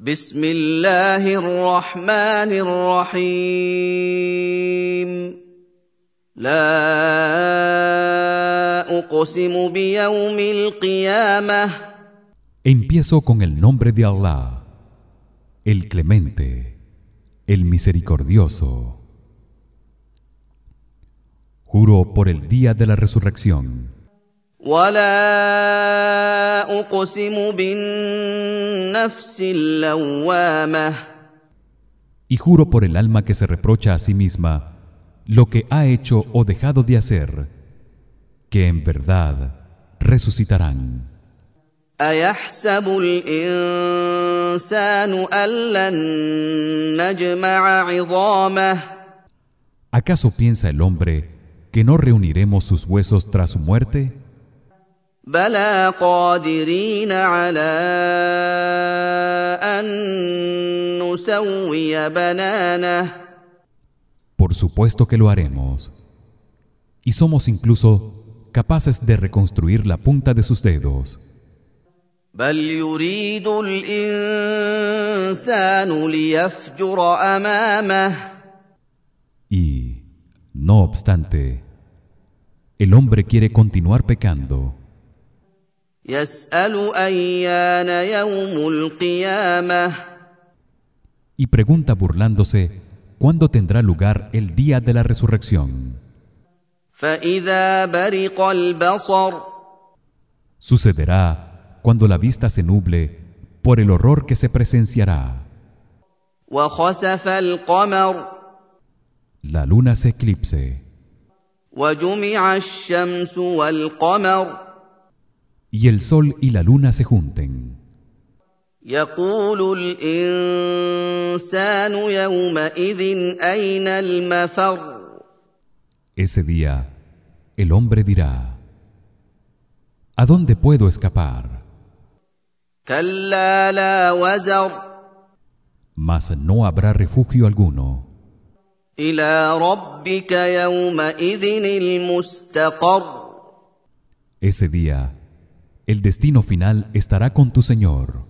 بسم الله الرحمن الرحيم لا اقسم بيوم القيامه Empiezo con el nombre de Allah, el Clemente, el Misericordioso. Juro por el día de la resurrección. ولا اقسم بالنفس اللوامه Y juro por el alma que se reprocha a sí misma lo que ha hecho o dejado de hacer, que en verdad resucitarán. ايحسب الانسان ان لن نجمع عظامه ¿Acaso piensa el hombre que no reuniremos sus huesos tras su muerte? بلى قادرين على ان نسوي بنانه Por supuesto que lo haremos. Y somos incluso capaces de reconstruir la punta de sus dedos. بل يريد الانسان ليفجر امامه Y, no obstante, el hombre quiere continuar pecando. Y pregunta burlándose, ¿cuándo tendrá lugar el día de la resurrección? Sucederá cuando la vista se nuble por el horror que se presenciará. La luna se eclipse y el sol y la luna se junten. Ese día el hombre dirá ¿A dónde puedo escapar? Mas no habrá refugio alguno. Ese día el destino final estará con tu Señor.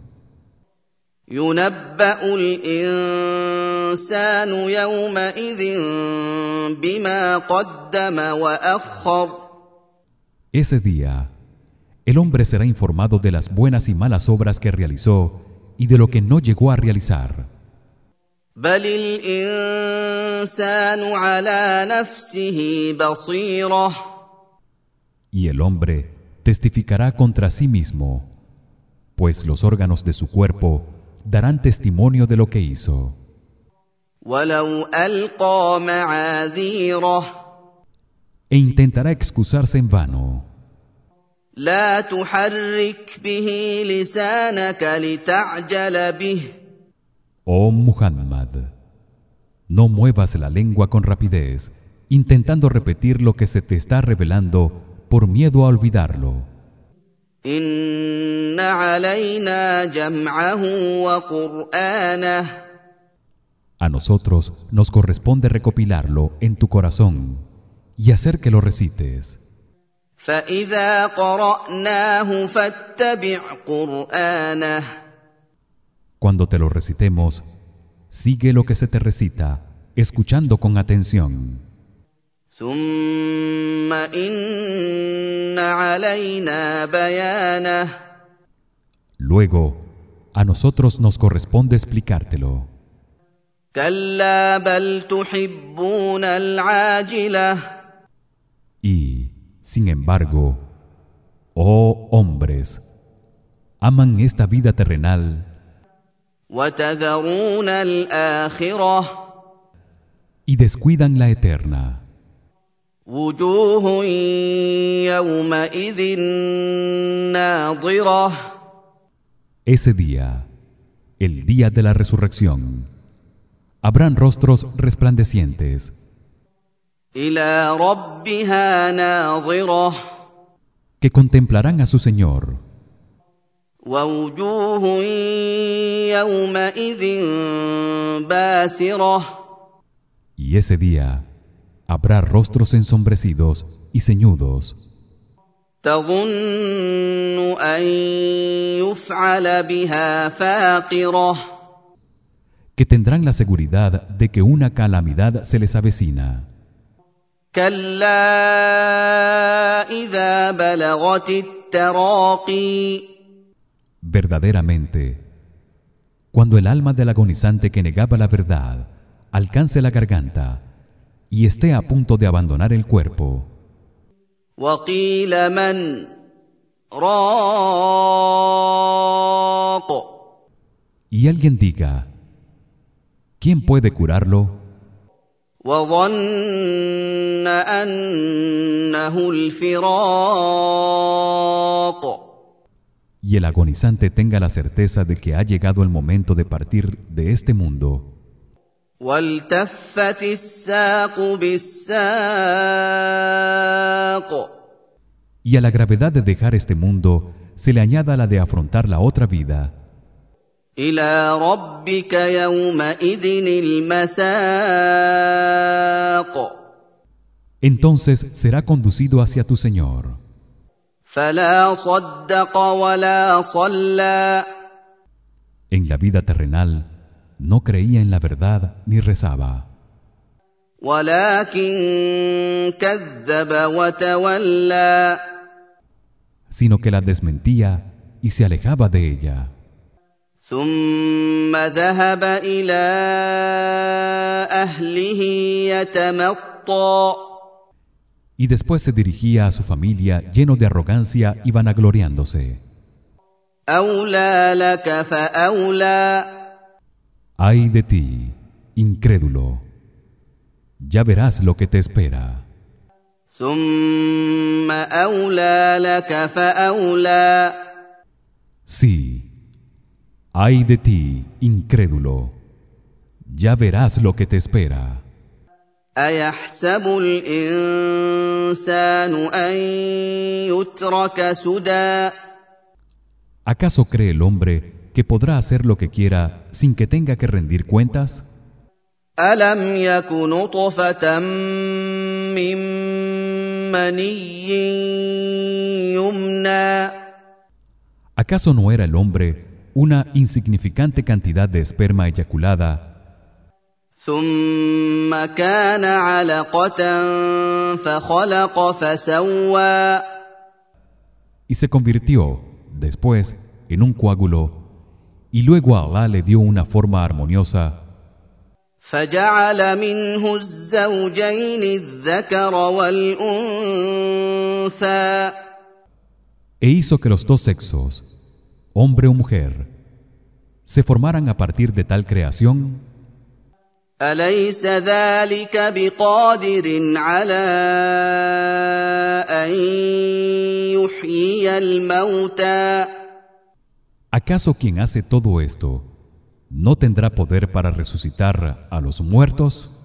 Ese día, el hombre será informado de las buenas y malas obras que realizó y de lo que no llegó a realizar. Y el hombre testificará contra sí mismo, pues los órganos de su cuerpo darán testimonio de lo que hizo. E intentará excusarse en vano. Oh Muhammad, no muevas la lengua con rapidez, intentando repetir lo que se te está revelando por miedo a olvidarlo. A nosotros nos corresponde recopilarlo en tu corazón y hacer que lo recites. Cuando te lo recitemos, sigue lo que se te recita, escuchando con atención. ثم ان علينا بيانه Luego, a nosotros nos corresponde explicártelo. كلا بل تحبون العاجله Y, sin embargo, oh hombres, aman esta vida terrenal وتذرون الاخره y descuidan la eterna. وجوه يومئذ ناظره Ese día, el día de la resurrección, habrán rostros resplandecientes الى ربها ناظره que contemplarán a su Señor ووجوه يومئذ باسره y ese día habrá rostros ensombrecidos y ceñudos. que tendrán la seguridad de que una calamidad se les avecina. Verdaderamente, cuando el alma del agonizante que negaba la verdad alcance la garganta, y esté a punto de abandonar el cuerpo. Y alguien diga, ¿quién puede curarlo? Y el agonizante tenga la certeza de que ha llegado el momento de partir de este mundo. والتفت الساق بالساق y a la gravedad de dejar este mundo se le añada la de afrontar la otra vida الى ربك يومئذ المساق entonces será conducido hacia tu Señor فلا صدق ولا صلى en la vida terrenal no creía en la verdad ni rezaba. sino que la desmentía y se alejaba de ella. Y después se dirigía a su familia lleno de arrogancia y vanagloriándose. Ay de ti, incrédulo. Ya verás lo que te espera. Sí. Ay de ti, incrédulo. Ya verás lo que te espera. ¿Acaso cree el hombre que podrá hacer lo que quiera sin que tenga que rendir cuentas? الم يك نطفه من مني يمنى ¿Acaso no era el hombre una insignificante cantidad de esperma eyaculada ثم كان علقه فخلق فسوى y se convirtió después en un coágulo y luego Allah le dio una forma armoniosa فجعل منه الزوجين الذكر والانثى e hizo que los dos sexos hombre o mujer se formaran a partir de tal creación اليس ذلك بقادر على ان يحيي الموتى ¿Acaso quien hace todo esto no tendrá poder para resucitar a los muertos?